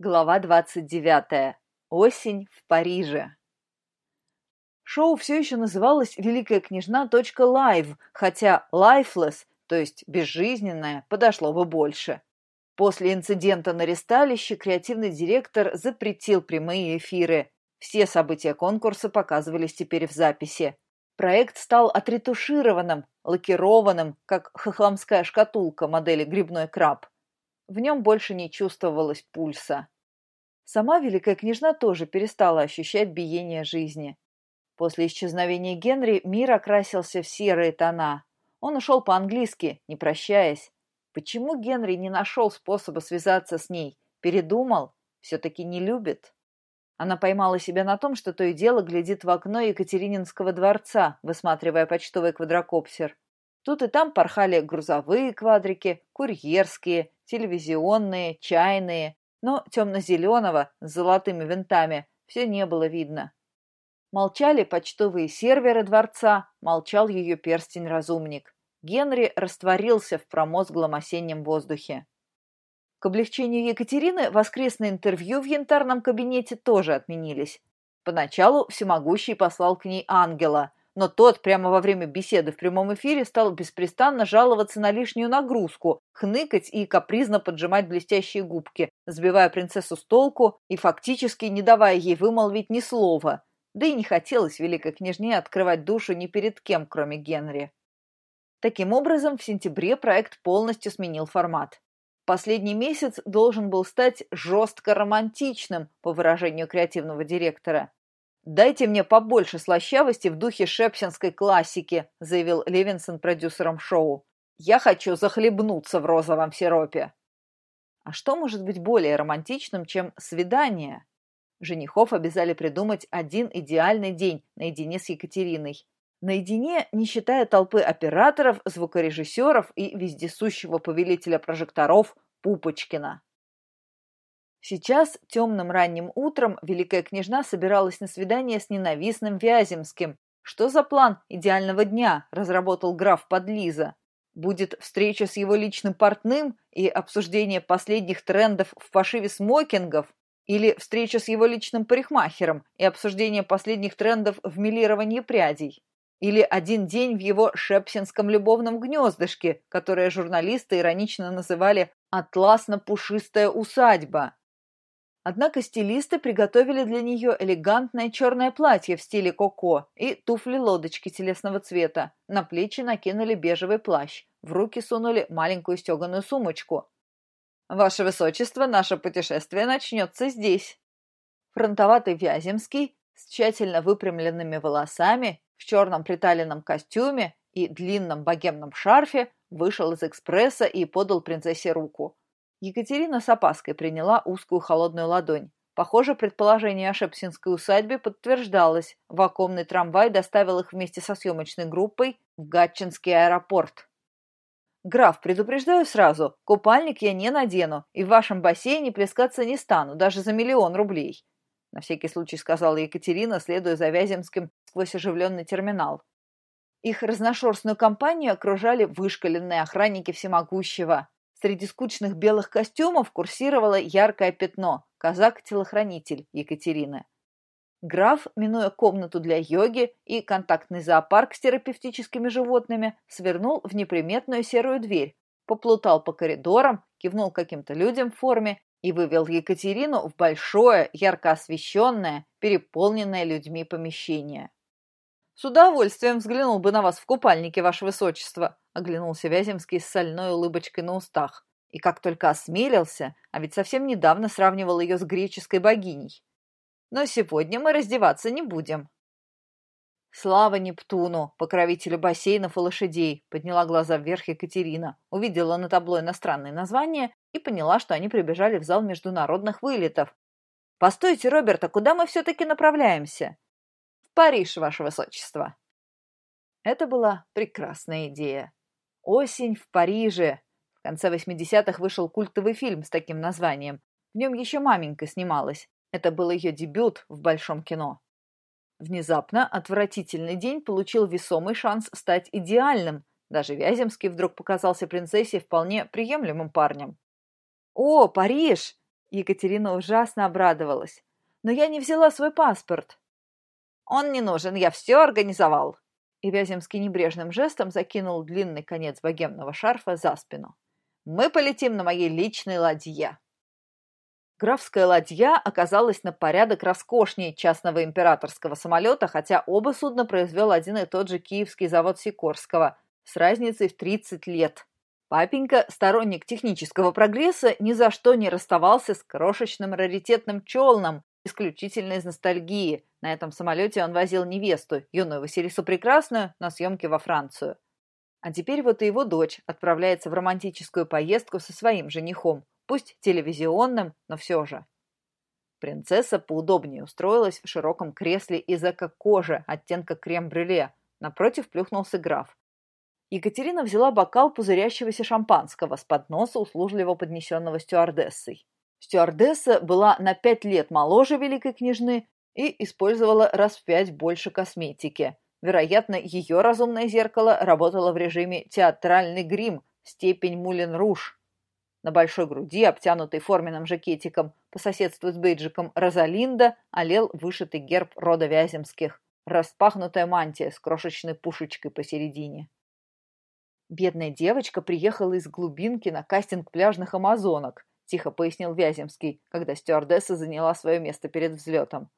Глава 29. Осень в Париже. Шоу все еще называлось «Великая княжна. Лайв», хотя «lifeless», то есть «безжизненная», подошло бы больше. После инцидента на ресталище креативный директор запретил прямые эфиры. Все события конкурса показывались теперь в записи. Проект стал отретушированным, лакированным, как хохламская шкатулка модели «Грибной краб». В нем больше не чувствовалось пульса. Сама великая княжна тоже перестала ощущать биение жизни. После исчезновения Генри мир окрасился в серые тона. Он ушел по-английски, не прощаясь. Почему Генри не нашел способа связаться с ней? Передумал? Все-таки не любит? Она поймала себя на том, что то и дело глядит в окно Екатерининского дворца, высматривая почтовый квадрокоптер. Тут и там порхали грузовые квадрики, курьерские, телевизионные, чайные, но темно-зеленого с золотыми винтами все не было видно. Молчали почтовые серверы дворца, молчал ее перстень-разумник. Генри растворился в промозглом осеннем воздухе. К облегчению Екатерины воскресные интервью в янтарном кабинете тоже отменились. Поначалу всемогущий послал к ней ангела, но тот прямо во время беседы в прямом эфире стал беспрестанно жаловаться на лишнюю нагрузку, хныкать и капризно поджимать блестящие губки, сбивая принцессу с толку и фактически не давая ей вымолвить ни слова. Да и не хотелось великой княжне открывать душу ни перед кем, кроме Генри. Таким образом, в сентябре проект полностью сменил формат. Последний месяц должен был стать жестко романтичным, по выражению креативного директора. «Дайте мне побольше слащавости в духе шепсинской классики», заявил Левинсон продюсером шоу. «Я хочу захлебнуться в розовом сиропе». А что может быть более романтичным, чем свидание? Женихов обязали придумать один идеальный день наедине с Екатериной. Наедине, не считая толпы операторов, звукорежиссеров и вездесущего повелителя прожекторов Пупочкина. Сейчас, темным ранним утром, великая княжна собиралась на свидание с ненавистным Вяземским. Что за план идеального дня разработал граф Подлиза? Будет встреча с его личным портным и обсуждение последних трендов в пошиве смокингов? Или встреча с его личным парикмахером и обсуждение последних трендов в милировании прядей? Или один день в его шепсинском любовном гнездышке, которое журналисты иронично называли «атласно-пушистая усадьба»? Однако стилисты приготовили для нее элегантное черное платье в стиле коко и туфли-лодочки телесного цвета. На плечи накинули бежевый плащ, в руки сунули маленькую стеганую сумочку. «Ваше Высочество, наше путешествие начнется здесь!» Фронтоватый Вяземский с тщательно выпрямленными волосами, в черном приталенном костюме и длинном богемном шарфе вышел из экспресса и подал принцессе руку. Екатерина с опаской приняла узкую холодную ладонь. Похоже, предположение о Шепсинской усадьбе подтверждалось. Вакуумный трамвай доставил их вместе со съемочной группой в Гатчинский аэропорт. «Граф, предупреждаю сразу, купальник я не надену, и в вашем бассейне плескаться не стану, даже за миллион рублей», на всякий случай сказала Екатерина, следуя за Вяземским сквозь оживленный терминал. Их разношерстную компанию окружали вышкаленные охранники всемогущего. Среди скучных белых костюмов курсировало яркое пятно – казак-телохранитель Екатерины. Граф, минуя комнату для йоги и контактный зоопарк с терапевтическими животными, свернул в неприметную серую дверь, поплутал по коридорам, кивнул каким-то людям в форме и вывел Екатерину в большое, ярко освещенное, переполненное людьми помещение. «С удовольствием взглянул бы на вас в купальнике, ваше высочество», — оглянулся Вяземский с сольной улыбочкой на устах. И как только осмелился, а ведь совсем недавно сравнивал ее с греческой богиней. «Но сегодня мы раздеваться не будем». «Слава Нептуну, покровителю бассейнов и лошадей!» подняла глаза вверх Екатерина, увидела на табло иностранные названия и поняла, что они прибежали в зал международных вылетов. «Постойте, Роберт, а куда мы все-таки направляемся?» Париж, ваше высочество!» Это была прекрасная идея. «Осень в Париже». В конце 80-х вышел культовый фильм с таким названием. В нем еще маменька снималась. Это был ее дебют в большом кино. Внезапно отвратительный день получил весомый шанс стать идеальным. Даже Вяземский вдруг показался принцессе вполне приемлемым парнем. «О, Париж! Екатерина ужасно обрадовалась. «Но я не взяла свой паспорт». «Он не нужен, я все организовал». И Вяземский небрежным жестом закинул длинный конец богемного шарфа за спину. «Мы полетим на моей личной ладье». Графская ладья оказалась на порядок роскошнее частного императорского самолета, хотя оба судна произвел один и тот же киевский завод Сикорского с разницей в 30 лет. Папенька, сторонник технического прогресса, ни за что не расставался с крошечным раритетным челном, исключительно из ностальгии. На этом самолете он возил невесту, юную Василису Прекрасную, на съемки во Францию. А теперь вот и его дочь отправляется в романтическую поездку со своим женихом, пусть телевизионным, но все же. Принцесса поудобнее устроилась в широком кресле из эко-кожи оттенка крем-брюле. Напротив плюхнулся граф. Екатерина взяла бокал пузырящегося шампанского с подноса, услужливо поднесенного стюардессой. Стюардесса была на пять лет моложе великой княжны и использовала раз в пять больше косметики. Вероятно, ее разумное зеркало работало в режиме театральный грим, степень Мулен Руж. На большой груди, обтянутой форменным жакетиком, по соседству с бейджиком Розалинда, олел вышитый герб рода Вяземских, распахнутая мантия с крошечной пушечкой посередине. Бедная девочка приехала из глубинки на кастинг пляжных амазонок, тихо пояснил Вяземский, когда стюардесса заняла свое место перед взлетом.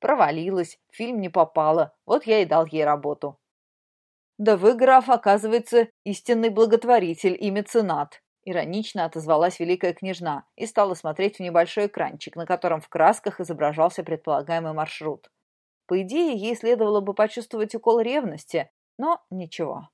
Провалилась, фильм не попала, вот я и дал ей работу. Да вы, граф, оказывается, истинный благотворитель и меценат, Иронично отозвалась великая княжна и стала смотреть в небольшой экранчик, на котором в красках изображался предполагаемый маршрут. По идее, ей следовало бы почувствовать укол ревности, но ничего.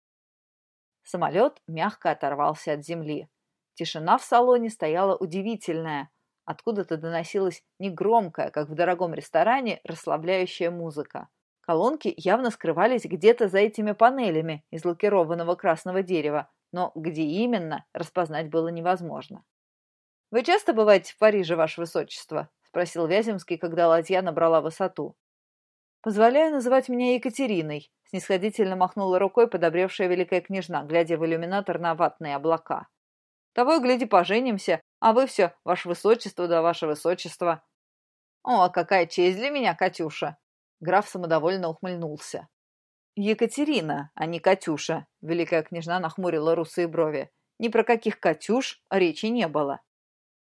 Самолет мягко оторвался от земли. Тишина в салоне стояла удивительная. Откуда-то доносилась негромкая, как в дорогом ресторане, расслабляющая музыка. Колонки явно скрывались где-то за этими панелями из лакированного красного дерева, но где именно, распознать было невозможно. «Вы часто бываете в Париже, Ваше Высочество?» – спросил Вяземский, когда ладья набрала высоту. «Позволяю называть меня Екатериной», – снисходительно махнула рукой подобревшая великая княжна, глядя в иллюминатор на ватные облака. «Того гляди, поженимся, а вы все, Ваше Высочество да Ваше Высочество». «О, какая честь для меня, Катюша!» Граф самодовольно ухмыльнулся. «Екатерина, а не Катюша», — великая княжна нахмурила русые брови. «Ни про каких Катюш речи не было».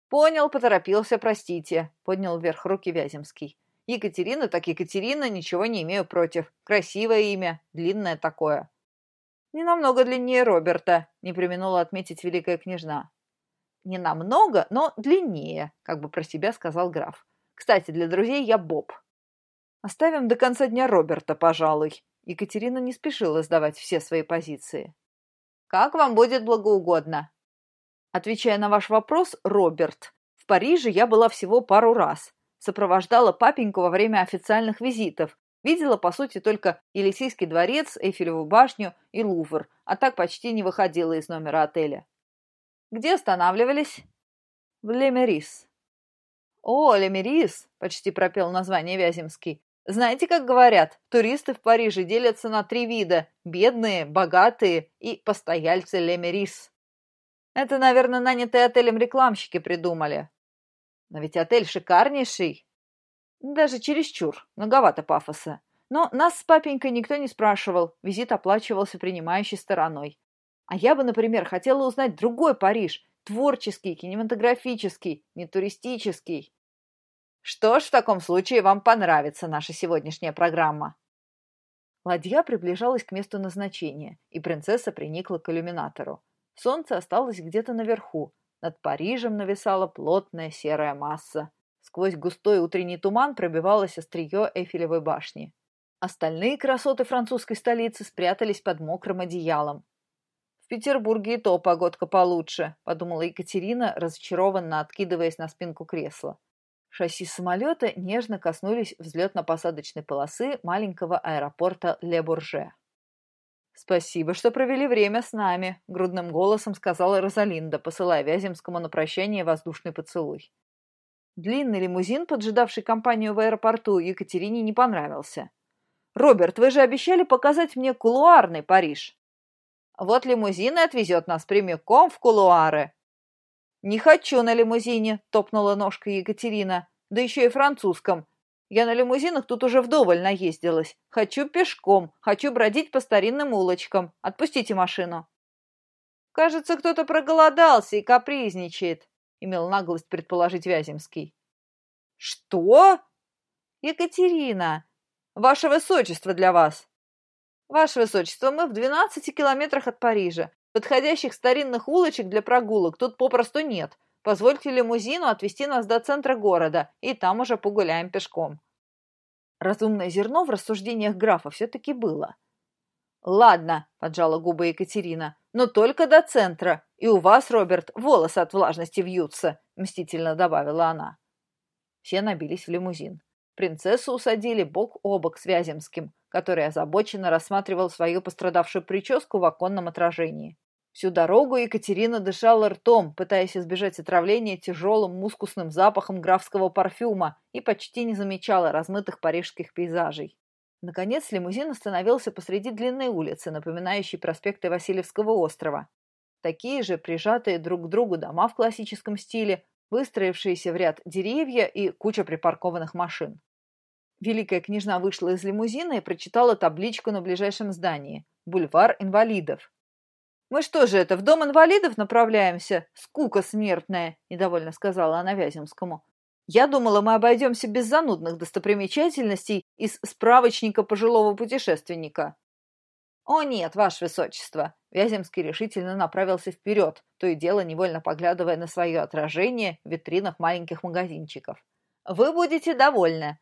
«Понял, поторопился, простите», — поднял вверх руки Вяземский. «Екатерина, так Екатерина, ничего не имею против. Красивое имя, длинное такое». «Не намного длиннее Роберта», — не применула отметить великая княжна. «Не намного, но длиннее», — как бы про себя сказал граф. «Кстати, для друзей я Боб». «Оставим до конца дня Роберта, пожалуй», Екатерина не спешила сдавать все свои позиции. «Как вам будет благоугодно?» Отвечая на ваш вопрос, Роберт, в Париже я была всего пару раз. Сопровождала папеньку во время официальных визитов. Видела, по сути, только Елисейский дворец, Эйфелеву башню и Лувр, а так почти не выходила из номера отеля. «Где останавливались?» «В Лемерис». «О, Лемерис!» – почти пропел название Вяземский. Знаете, как говорят, туристы в Париже делятся на три вида – бедные, богатые и постояльцы Лемерис. Это, наверное, нанятые отелем рекламщики придумали. Но ведь отель шикарнейший. Даже чересчур, многовато пафоса. Но нас с папенькой никто не спрашивал, визит оплачивался принимающей стороной. А я бы, например, хотела узнать другой Париж, творческий, кинематографический, не туристический. Что ж, в таком случае вам понравится наша сегодняшняя программа. Ладья приближалась к месту назначения, и принцесса приникла к иллюминатору. Солнце осталось где-то наверху. Над Парижем нависала плотная серая масса. Сквозь густой утренний туман пробивалось острие Эйфелевой башни. Остальные красоты французской столицы спрятались под мокрым одеялом. «В Петербурге и то погодка получше», — подумала Екатерина, разочарованно откидываясь на спинку кресла. Шасси самолета нежно коснулись взлетно-посадочной полосы маленького аэропорта Ле-Бурже. «Спасибо, что провели время с нами», — грудным голосом сказала Розалинда, посылая Вяземскому на прощание воздушный поцелуй. Длинный лимузин, поджидавший компанию в аэропорту, Екатерине не понравился. «Роберт, вы же обещали показать мне кулуарный Париж». «Вот лимузин и отвезет нас прямиком в кулуары», «Не хочу на лимузине», — топнула ножкой Екатерина. «Да еще и французском. Я на лимузинах тут уже вдоволь наездилась. Хочу пешком, хочу бродить по старинным улочкам. Отпустите машину». «Кажется, кто-то проголодался и капризничает», — имел наглость предположить Вяземский. «Что?» «Екатерина, ваше высочество для вас». «Ваше высочество, мы в двенадцати километрах от Парижа. Подходящих старинных улочек для прогулок тут попросту нет. Позвольте лимузину отвезти нас до центра города, и там уже погуляем пешком». Разумное зерно в рассуждениях графа все-таки было. «Ладно», — поджала губы Екатерина, — «но только до центра. И у вас, Роберт, волосы от влажности вьются», — мстительно добавила она. Все набились в лимузин. Принцессу усадили бок о бок с Вяземским, который озабоченно рассматривал свою пострадавшую прическу в оконном отражении. Всю дорогу Екатерина дышала ртом, пытаясь избежать отравления тяжелым мускусным запахом графского парфюма и почти не замечала размытых парижских пейзажей. Наконец лимузин остановился посреди длинной улицы, напоминающей проспекты Васильевского острова. Такие же прижатые друг к другу дома в классическом стиле, выстроившиеся в ряд деревья и куча припаркованных машин. Великая княжна вышла из лимузина и прочитала табличку на ближайшем здании «Бульвар инвалидов». «Мы что же это, в дом инвалидов направляемся? Скука смертная!» – недовольно сказала она Вяземскому. «Я думала, мы обойдемся без занудных достопримечательностей из справочника пожилого путешественника». «О нет, ваше высочество!» Вяземский решительно направился вперед, то и дело невольно поглядывая на свое отражение в витринах маленьких магазинчиков. «Вы будете довольны!»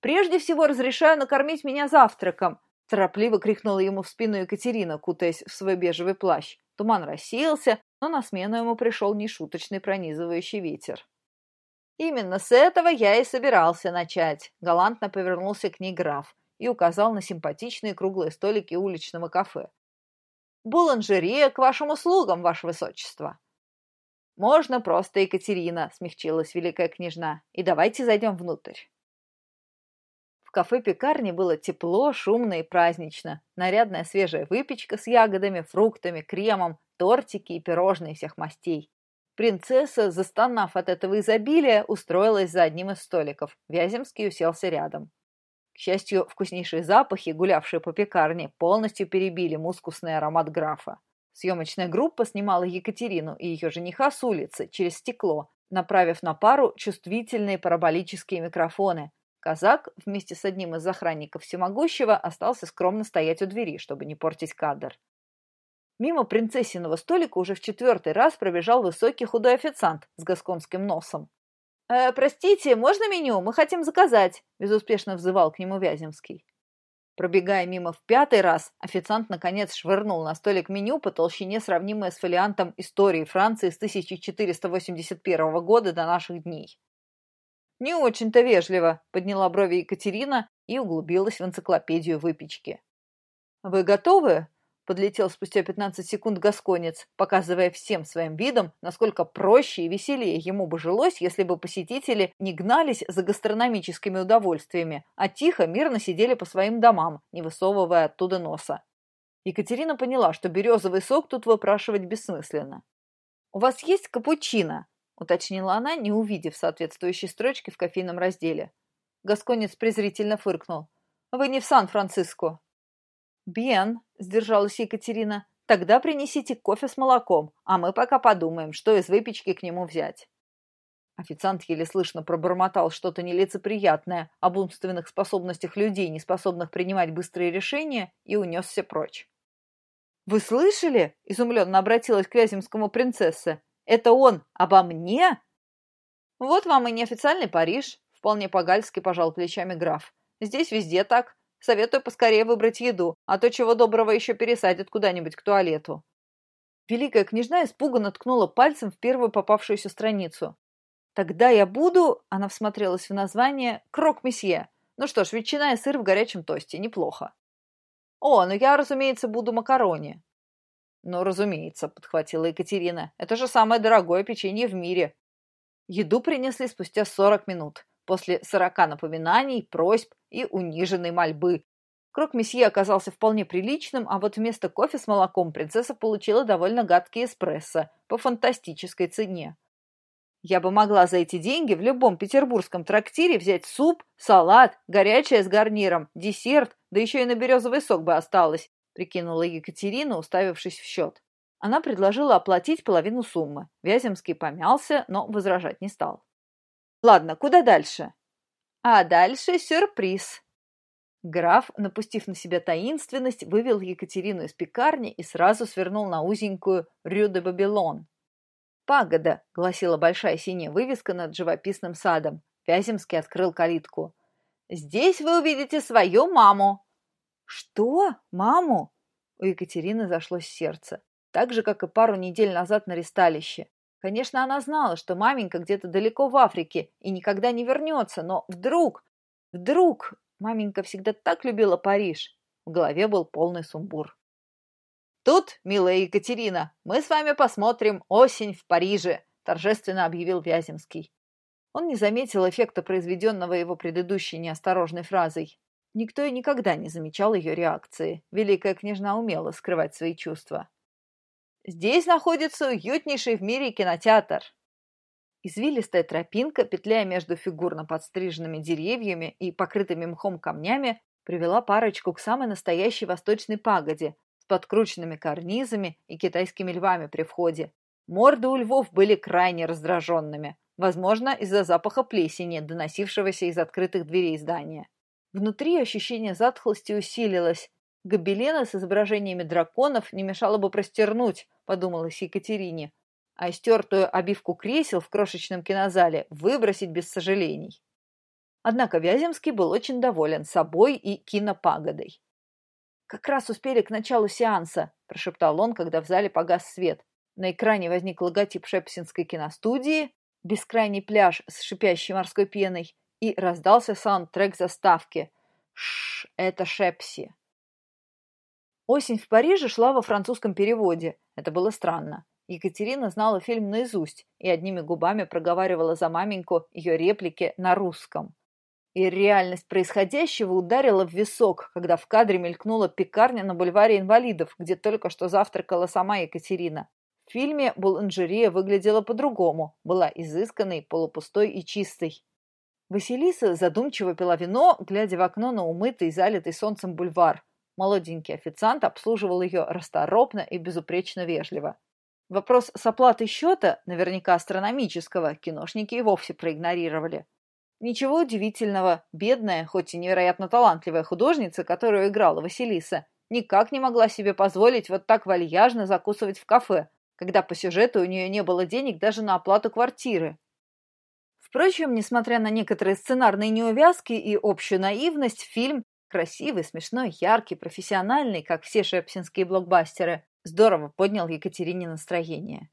«Прежде всего разрешаю накормить меня завтраком!» Торопливо крикнула ему в спину Екатерина, кутаясь в свой бежевый плащ. Туман рассеялся, но на смену ему пришел нешуточный пронизывающий ветер. «Именно с этого я и собирался начать», — галантно повернулся к ней граф и указал на симпатичные круглые столики уличного кафе. «Буланжерия к вашим услугам, ваше высочество!» «Можно просто, Екатерина», — смягчилась великая княжна, — «и давайте зайдем внутрь». Кафе-пекарне было тепло, шумно и празднично. Нарядная свежая выпечка с ягодами, фруктами, кремом, тортики и пирожные всех мастей. Принцесса, застонав от этого изобилия, устроилась за одним из столиков. Вяземский уселся рядом. К счастью, вкуснейшие запахи, гулявшие по пекарне, полностью перебили мускусный аромат графа. Съемочная группа снимала Екатерину и ее жениха с улицы, через стекло, направив на пару чувствительные параболические микрофоны. Казак вместе с одним из охранников всемогущего остался скромно стоять у двери, чтобы не портить кадр. Мимо принцессиного столика уже в четвертый раз пробежал высокий худой официант с гасконским носом. «Э, «Простите, можно меню? Мы хотим заказать», – безуспешно взывал к нему Вяземский. Пробегая мимо в пятый раз, официант наконец швырнул на столик меню по толщине, сравнимое с фолиантом истории Франции с 1481 года до наших дней. «Не очень-то вежливо», – подняла брови Екатерина и углубилась в энциклопедию выпечки. «Вы готовы?» Подлетел спустя 15 секунд Гасконец, показывая всем своим видом, насколько проще и веселее ему бы жилось, если бы посетители не гнались за гастрономическими удовольствиями, а тихо, мирно сидели по своим домам, не высовывая оттуда носа. Екатерина поняла, что березовый сок тут выпрашивать бессмысленно. «У вас есть капучино?» – уточнила она, не увидев соответствующей строчки в кофейном разделе. Гасконец презрительно фыркнул. «Вы не в Сан-Франциско». «Бен», — сдержалась Екатерина, — «тогда принесите кофе с молоком, а мы пока подумаем, что из выпечки к нему взять». Официант еле слышно пробормотал что-то нелицеприятное об умственных способностях людей, не способных принимать быстрые решения, и унесся прочь. «Вы слышали?» – изумленно обратилась к Вяземскому принцесса. «Это он обо мне?» «Вот вам и неофициальный Париж», – вполне по-гальски пожал плечами граф. «Здесь везде так. Советую поскорее выбрать еду, а то чего доброго еще пересадят куда-нибудь к туалету. Великая княжна испуганно ткнула пальцем в первую попавшуюся страницу. «Тогда я буду...» — она всмотрелась в название «Крок-месье». Ну что ж, ветчина и сыр в горячем тосте. Неплохо. «О, ну я, разумеется, буду макарони». «Ну, разумеется», — подхватила Екатерина. «Это же самое дорогое печенье в мире». Еду принесли спустя сорок минут после сорока напоминаний, просьб и униженной мольбы. Крок-месье оказался вполне приличным, а вот вместо кофе с молоком принцесса получила довольно гадкий эспрессо по фантастической цене. Я бы могла за эти деньги в любом петербургском трактире взять суп, салат, горячее с гарниром, десерт, да еще и на березовый сок бы осталось, прикинула Екатерина, уставившись в счет. Она предложила оплатить половину суммы. Вяземский помялся, но возражать не стал. «Ладно, куда дальше?» «А дальше сюрприз», Граф, напустив на себя таинственность, вывел Екатерину из пекарни и сразу свернул на узенькую Рю де Бабилон. «Пагода», — гласила большая синяя вывеска над живописным садом. Вяземский открыл калитку. «Здесь вы увидите свою маму!» «Что? Маму?» У Екатерины зашлось сердце. Так же, как и пару недель назад на ресталище. Конечно, она знала, что маменька где-то далеко в Африке и никогда не вернется, но вдруг, вдруг Маменька всегда так любила Париж. В голове был полный сумбур. «Тут, милая Екатерина, мы с вами посмотрим «Осень в Париже», торжественно объявил Вяземский. Он не заметил эффекта, произведенного его предыдущей неосторожной фразой. Никто и никогда не замечал ее реакции. Великая княжна умела скрывать свои чувства. «Здесь находится уютнейший в мире кинотеатр. Извилистая тропинка, петляя между фигурно подстриженными деревьями и покрытыми мхом камнями, привела парочку к самой настоящей восточной пагоде с подкрученными карнизами и китайскими львами при входе. Морды у львов были крайне раздраженными, возможно, из-за запаха плесени, доносившегося из открытых дверей здания. Внутри ощущение затхлости усилилось. Гобелены с изображениями драконов не мешало бы простернуть, подумалось Екатерине, а стертую обивку кресел в крошечном кинозале выбросить без сожалений. Однако Вяземский был очень доволен собой и кинопагодой. «Как раз успели к началу сеанса», – прошептал он, когда в зале погас свет. На экране возник логотип Шепсинской киностудии, бескрайний пляж с шипящей морской пеной, и раздался саундтрек заставки. Шш, это Шепси. Осень в Париже шла во французском переводе. Это было странно. Екатерина знала фильм наизусть и одними губами проговаривала за маменьку ее реплики на русском. И реальность происходящего ударила в висок, когда в кадре мелькнула пекарня на бульваре инвалидов, где только что завтракала сама Екатерина. В фильме Буланжерия выглядела по-другому, была изысканной, полупустой и чистой. Василиса задумчиво пила вино, глядя в окно на умытый, залитый солнцем бульвар. Молоденький официант обслуживал ее расторопно и безупречно вежливо. Вопрос с оплатой счета, наверняка астрономического, киношники и вовсе проигнорировали. Ничего удивительного, бедная, хоть и невероятно талантливая художница, которую играла Василиса, никак не могла себе позволить вот так вальяжно закусывать в кафе, когда по сюжету у нее не было денег даже на оплату квартиры. Впрочем, несмотря на некоторые сценарные неувязки и общую наивность, фильм красивый, смешной, яркий, профессиональный, как все шепсинские блокбастеры, Здорово поднял Екатерине настроение.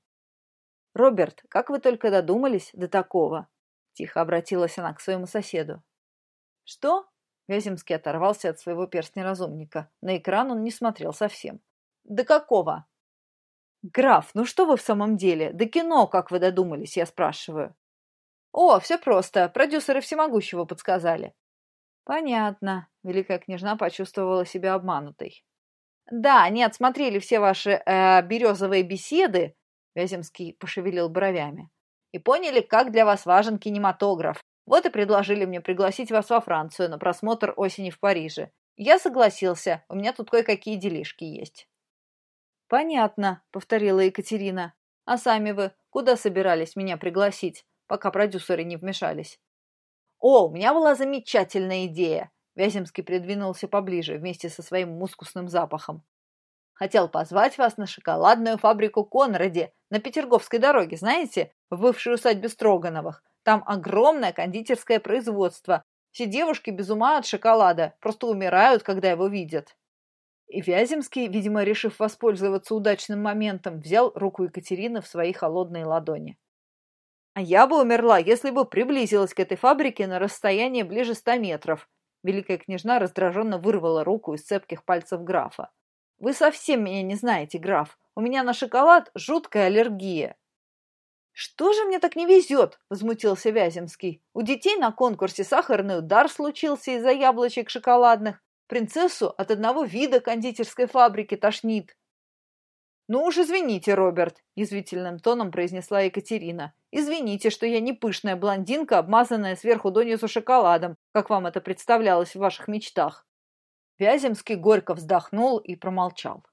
«Роберт, как вы только додумались до такого?» Тихо обратилась она к своему соседу. «Что?» Вяземский оторвался от своего перстня-разумника. На экран он не смотрел совсем. «Да какого?» «Граф, ну что вы в самом деле? Да кино, как вы додумались, я спрашиваю». «О, все просто. Продюсеры всемогущего подсказали». «Понятно». Великая княжна почувствовала себя обманутой. Да, они отсмотрели все ваши э, березовые беседы, Вяземский пошевелил бровями, и поняли, как для вас важен кинематограф. Вот и предложили мне пригласить вас во Францию на просмотр осени в Париже. Я согласился, у меня тут кое-какие делишки есть. Понятно, повторила Екатерина. А сами вы куда собирались меня пригласить, пока продюсеры не вмешались? О, у меня была замечательная идея. Вяземский придвинулся поближе вместе со своим мускусным запахом. Хотел позвать вас на шоколадную фабрику Конради на Петерговской дороге, знаете, в бывшей усадьбе Строгановых. Там огромное кондитерское производство. Все девушки без ума от шоколада, просто умирают, когда его видят. И Вяземский, видимо, решив воспользоваться удачным моментом, взял руку Екатерины в свои холодные ладони. А я бы умерла, если бы приблизилась к этой фабрике на расстояние ближе ста метров, Великая княжна раздраженно вырвала руку из цепких пальцев графа. «Вы совсем меня не знаете, граф. У меня на шоколад жуткая аллергия». «Что же мне так не везет?» – возмутился Вяземский. «У детей на конкурсе сахарный удар случился из-за яблочек шоколадных. Принцессу от одного вида кондитерской фабрики тошнит. «Ну уж извините, Роберт», – язвительным тоном произнесла Екатерина. «Извините, что я не пышная блондинка, обмазанная сверху донизу шоколадом, как вам это представлялось в ваших мечтах». Вяземский горько вздохнул и промолчал.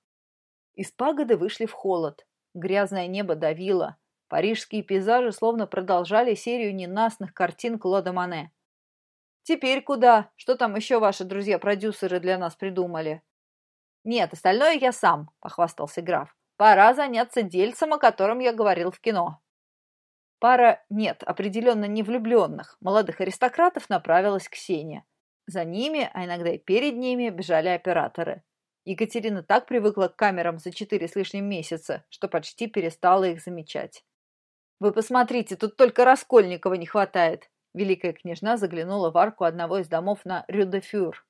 Из пагоды вышли в холод. Грязное небо давило. Парижские пейзажи словно продолжали серию ненастных картин Клода Мане. «Теперь куда? Что там еще ваши друзья-продюсеры для нас придумали?» «Нет, остальное я сам», — похвастался граф. Пора заняться дельцем, о котором я говорил в кино. Пара, нет, определенно не влюбленных, молодых аристократов направилась к Сене. За ними, а иногда и перед ними, бежали операторы. Екатерина так привыкла к камерам за четыре с лишним месяца, что почти перестала их замечать. «Вы посмотрите, тут только Раскольникова не хватает!» Великая княжна заглянула в арку одного из домов на Рю-де-Фюр.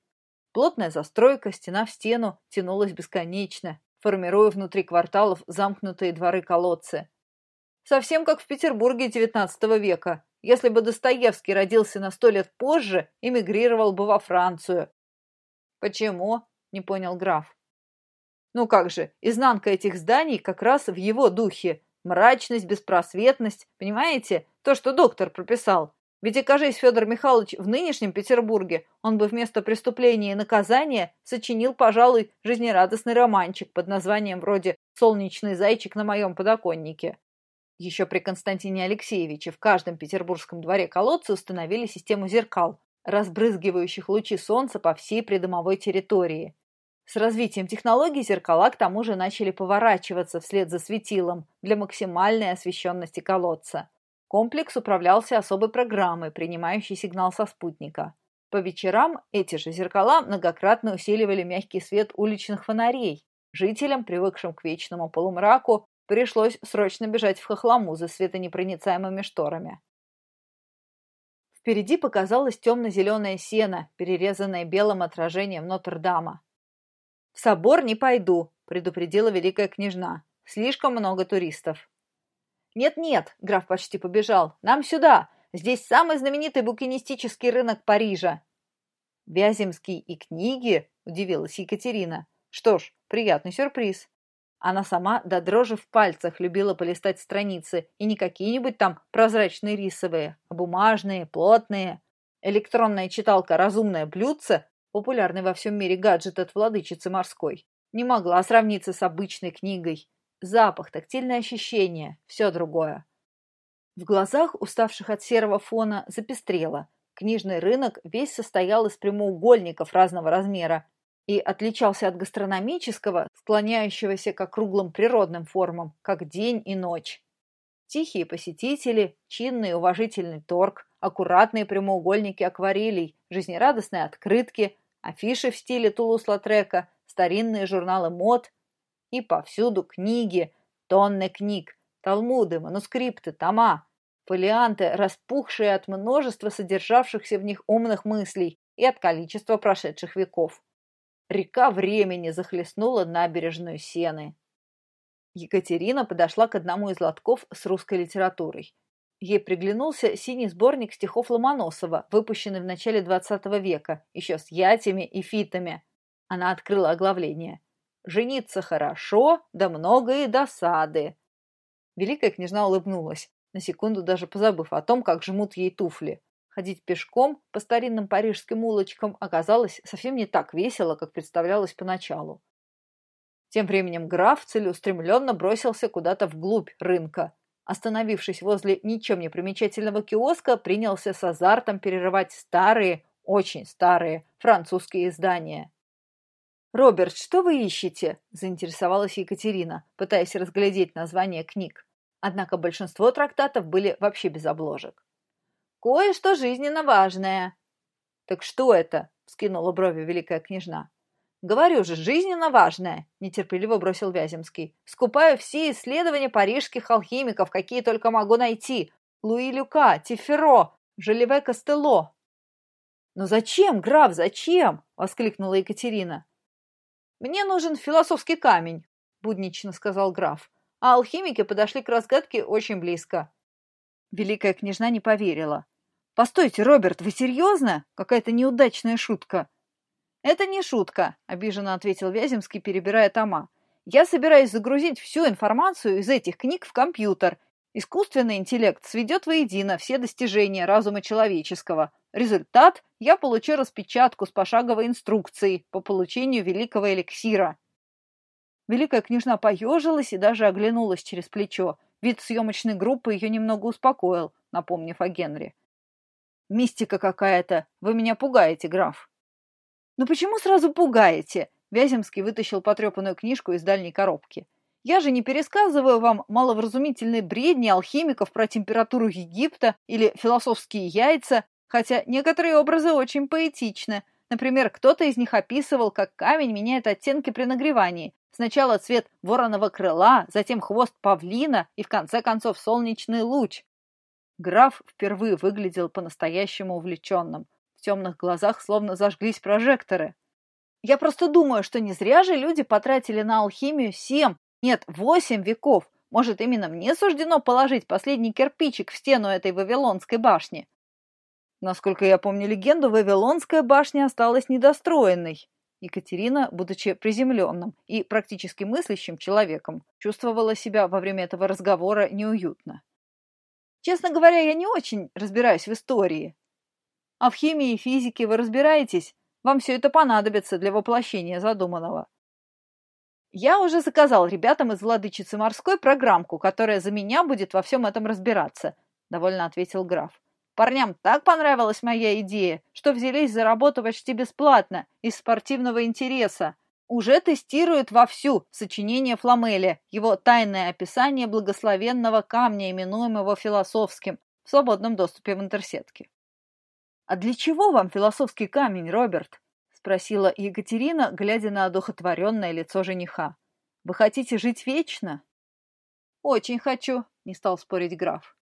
Плотная застройка, стена в стену, тянулась бесконечно, формируя внутри кварталов замкнутые дворы-колодцы. Совсем как в Петербурге XIX века. Если бы Достоевский родился на сто лет позже, эмигрировал бы во Францию. «Почему?» – не понял граф. «Ну как же, изнанка этих зданий как раз в его духе. Мрачность, беспросветность, понимаете? То, что доктор прописал. Ведь окажись Федор Михайлович в нынешнем Петербурге, он бы вместо преступления и наказания сочинил, пожалуй, жизнерадостный романчик под названием вроде «Солнечный зайчик на моем подоконнике». Еще при Константине Алексеевиче в каждом петербургском дворе колодцы установили систему зеркал, разбрызгивающих лучи солнца по всей придомовой территории. С развитием технологий зеркала к тому же начали поворачиваться вслед за светилом для максимальной освещенности колодца. Комплекс управлялся особой программой, принимающей сигнал со спутника. По вечерам эти же зеркала многократно усиливали мягкий свет уличных фонарей. Жителям, привыкшим к вечному полумраку, пришлось срочно бежать в хохлому за светонепроницаемыми шторами. Впереди показалось темно-зеленое сено, перерезанное белым отражением Нотр-Дама. «В собор не пойду», — предупредила великая княжна. «Слишком много туристов». «Нет-нет», — граф почти побежал, — «нам сюда! Здесь самый знаменитый букинистический рынок Парижа!» «Вяземский и книги?» — удивилась Екатерина. «Что ж, приятный сюрприз». Она сама до дрожи в пальцах любила полистать страницы, и не какие-нибудь там прозрачные рисовые, а бумажные, плотные. Электронная читалка «Разумное блюдце», популярный во всем мире гаджет от владычицы морской, не могла сравниться с обычной книгой. Запах, тактильное ощущение, все другое. В глазах, уставших от серого фона, запестрело. Книжный рынок весь состоял из прямоугольников разного размера и отличался от гастрономического, склоняющегося к округлым природным формам, как день и ночь. Тихие посетители, чинный уважительный торг, аккуратные прямоугольники акварелей, жизнерадостные открытки, афиши в стиле Тулус-Латрека, старинные журналы мод, и повсюду книги, тонны книг, талмуды, манускрипты, тома, фолианты, распухшие от множества содержавшихся в них умных мыслей и от количества прошедших веков. Река времени захлестнула набережную Сены. Екатерина подошла к одному из лотков с русской литературой. Ей приглянулся синий сборник стихов Ломоносова, выпущенный в начале XX века, еще с ятями и фитами. Она открыла оглавление. Жениться хорошо, да много и досады. Великая княжна улыбнулась, на секунду даже позабыв о том, как жмут ей туфли. Ходить пешком по старинным парижским улочкам оказалось совсем не так весело, как представлялось поначалу. Тем временем граф целеустремленно бросился куда-то вглубь рынка. Остановившись возле ничем не примечательного киоска, принялся с азартом перерывать старые, очень старые французские издания. «Роберт, что вы ищете?» – заинтересовалась Екатерина, пытаясь разглядеть название книг. Однако большинство трактатов были вообще без обложек. «Кое-что жизненно важное». «Так что это?» – скинула брови великая княжна. «Говорю же, жизненно важное», – нетерпеливо бросил Вяземский. «Скупаю все исследования парижских алхимиков, какие только могу найти. Луи Люка, Тиферо, Желеве Костело». «Но зачем, граф, зачем?» – воскликнула Екатерина. «Мне нужен философский камень», – буднично сказал граф. А алхимики подошли к разгадке очень близко. Великая княжна не поверила. «Постойте, Роберт, вы серьезно? Какая-то неудачная шутка». «Это не шутка», — обиженно ответил Вяземский, перебирая тома. «Я собираюсь загрузить всю информацию из этих книг в компьютер. Искусственный интеллект сведет воедино все достижения разума человеческого. Результат – я получу распечатку с пошаговой инструкцией по получению великого эликсира». Великая княжна поежилась и даже оглянулась через плечо. Вид съемочной группы ее немного успокоил, напомнив о Генри. «Мистика какая-то. Вы меня пугаете, граф». «Ну почему сразу пугаете?» Вяземский вытащил потрепанную книжку из дальней коробки. «Я же не пересказываю вам маловразумительные бредни алхимиков про температуру Египта или философские яйца, хотя некоторые образы очень поэтичны. Например, кто-то из них описывал, как камень меняет оттенки при нагревании. Сначала цвет вороного крыла, затем хвост павлина и, в конце концов, солнечный луч. Граф впервые выглядел по-настоящему увлеченным. В темных глазах словно зажглись прожекторы. Я просто думаю, что не зря же люди потратили на алхимию семь, нет, восемь веков. Может, именно мне суждено положить последний кирпичик в стену этой Вавилонской башни? Насколько я помню легенду, Вавилонская башня осталась недостроенной. Екатерина, будучи приземленным и практически мыслящим человеком, чувствовала себя во время этого разговора неуютно. Честно говоря, я не очень разбираюсь в истории, а в химии и физике вы разбираетесь? Вам все это понадобится для воплощения задуманного. Я уже заказал ребятам из «Владычицы морской» программку, которая за меня будет во всем этом разбираться, — довольно ответил граф. Парням так понравилась моя идея, что взялись за работу почти бесплатно, из спортивного интереса. Уже тестируют вовсю сочинение Фламеля, его тайное описание благословенного камня, именуемого философским, в свободном доступе в интерсетке. «А для чего вам философский камень, Роберт?» — спросила Екатерина, глядя на одухотворенное лицо жениха. «Вы хотите жить вечно?» «Очень хочу», — не стал спорить граф.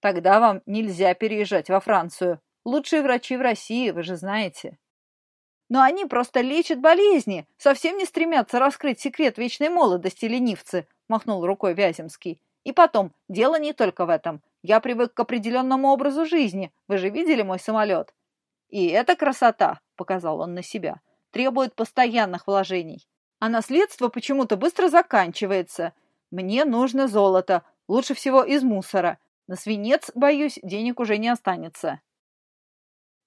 «Тогда вам нельзя переезжать во Францию. Лучшие врачи в России, вы же знаете». «Но они просто лечат болезни, совсем не стремятся раскрыть секрет вечной молодости ленивцы», — махнул рукой Вяземский. «И потом, дело не только в этом. Я привык к определенному образу жизни. Вы же видели мой самолет? И эта красота, показал он на себя, требует постоянных вложений. А наследство почему-то быстро заканчивается. Мне нужно золото, лучше всего из мусора. На свинец, боюсь, денег уже не останется.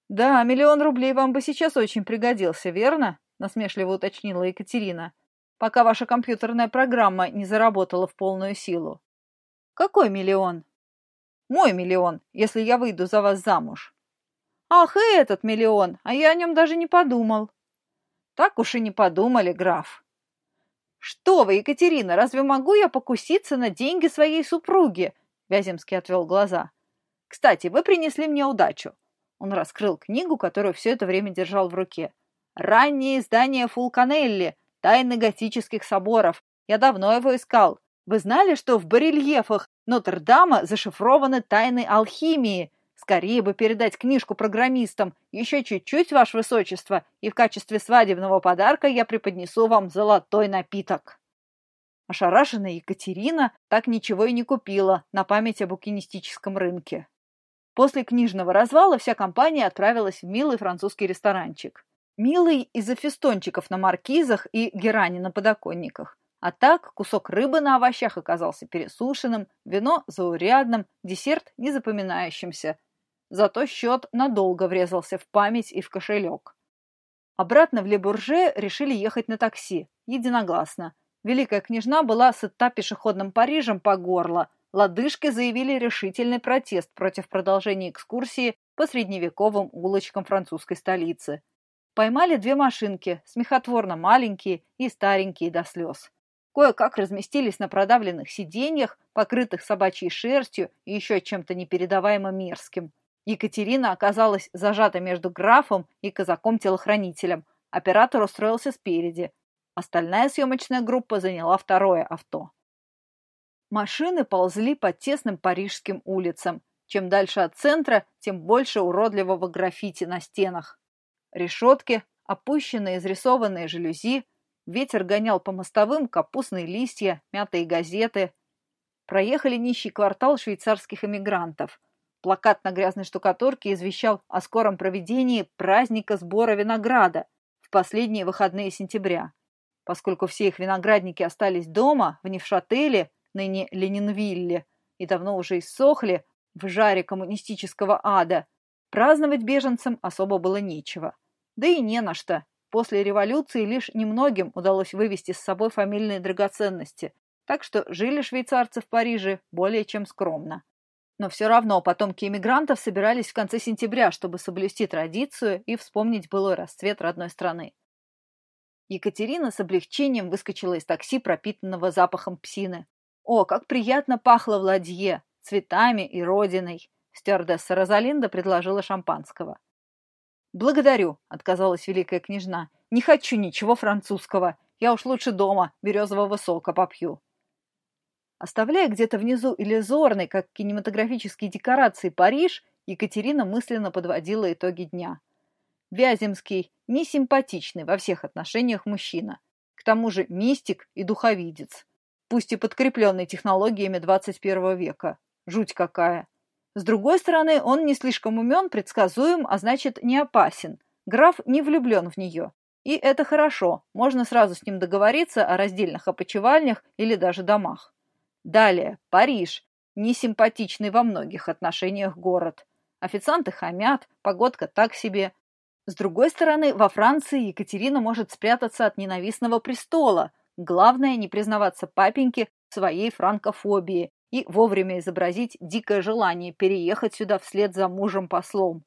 Да, миллион рублей вам бы сейчас очень пригодился, верно? Насмешливо уточнила Екатерина, пока ваша компьютерная программа не заработала в полную силу. Какой миллион? Мой миллион, если я выйду за вас замуж. Ах, и этот миллион, а я о нем даже не подумал. Так уж и не подумали, граф. Что вы, Екатерина, разве могу я покуситься на деньги своей супруги? Вяземский отвел глаза. Кстати, вы принесли мне удачу. Он раскрыл книгу, которую все это время держал в руке. Раннее издание Фулканелли, тайны готических соборов. Я давно его искал. Вы знали, что в барельефах Нотр-Дама зашифрованы тайны алхимии. Скорее бы передать книжку программистам. Еще чуть-чуть, ваше высочество, и в качестве свадебного подарка я преподнесу вам золотой напиток. Ошарашенная Екатерина так ничего и не купила на память о букинистическом рынке. После книжного развала вся компания отправилась в милый французский ресторанчик. Милый из-за фестончиков на маркизах и герани на подоконниках. А так кусок рыбы на овощах оказался пересушенным, вино заурядным, десерт незапоминающимся. Зато счет надолго врезался в память и в кошелек. Обратно в Лебурже решили ехать на такси, единогласно. Великая княжна была сыта пешеходным Парижем по горло. Лодыжки заявили решительный протест против продолжения экскурсии по средневековым улочкам французской столицы. Поймали две машинки, смехотворно маленькие и старенькие до слез кое-как разместились на продавленных сиденьях, покрытых собачьей шерстью и еще чем-то непередаваемо мерзким. Екатерина оказалась зажата между графом и казаком-телохранителем. Оператор устроился спереди. Остальная съемочная группа заняла второе авто. Машины ползли по тесным парижским улицам. Чем дальше от центра, тем больше уродливого граффити на стенах. Решетки, опущенные изрисованные жалюзи, Ветер гонял по мостовым капустные листья, мятые газеты. Проехали нищий квартал швейцарских эмигрантов. Плакат на грязной штукатурке извещал о скором проведении праздника сбора винограда. в последние выходные сентября. Поскольку все их виноградники остались дома, в Невшателе, ныне Ленинвилле, и давно уже иссохли в жаре коммунистического ада, праздновать беженцам особо было нечего. Да и не на что. После революции лишь немногим удалось вывести с собой фамильные драгоценности, так что жили швейцарцы в Париже более чем скромно. Но все равно потомки эмигрантов собирались в конце сентября, чтобы соблюсти традицию и вспомнить былой расцвет родной страны. Екатерина с облегчением выскочила из такси, пропитанного запахом псины. О, как приятно пахло в ладье, цветами и родиной. Стюардесса Розалинда предложила шампанского. «Благодарю», — отказалась великая княжна. «Не хочу ничего французского. Я уж лучше дома березового сока попью». Оставляя где-то внизу иллюзорный, как кинематографические декорации, Париж, Екатерина мысленно подводила итоги дня. Вяземский несимпатичный во всех отношениях мужчина. К тому же мистик и духовидец. Пусть и подкрепленный технологиями 21 века. Жуть какая. С другой стороны, он не слишком умен, предсказуем, а значит не опасен. Граф не влюблен в нее. И это хорошо, можно сразу с ним договориться о раздельных опочивальнях или даже домах. Далее, Париж. Несимпатичный во многих отношениях город. Официанты хамят, погодка так себе. С другой стороны, во Франции Екатерина может спрятаться от ненавистного престола. Главное не признаваться папеньке в своей франкофобии и вовремя изобразить дикое желание переехать сюда вслед за мужем-послом.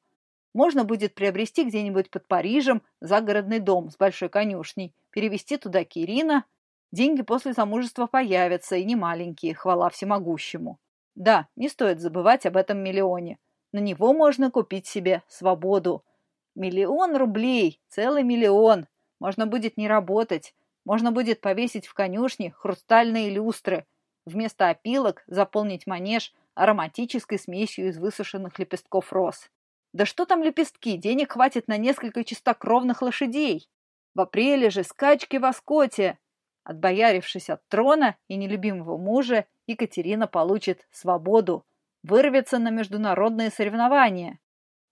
Можно будет приобрести где-нибудь под Парижем загородный дом с большой конюшней, перевести туда Кирина, Деньги после замужества появятся, и не маленькие, хвала всемогущему. Да, не стоит забывать об этом миллионе. На него можно купить себе свободу. Миллион рублей, целый миллион. Можно будет не работать. Можно будет повесить в конюшне хрустальные люстры. Вместо опилок заполнить манеж ароматической смесью из высушенных лепестков роз. Да что там лепестки, денег хватит на несколько чистокровных лошадей. В апреле же скачки в Оскоте, Отбоярившись от трона и нелюбимого мужа, Екатерина получит свободу, вырвется на международные соревнования.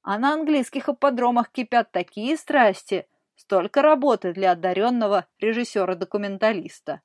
А на английских ипподромах кипят такие страсти, столько работы для одаренного режиссера-документалиста.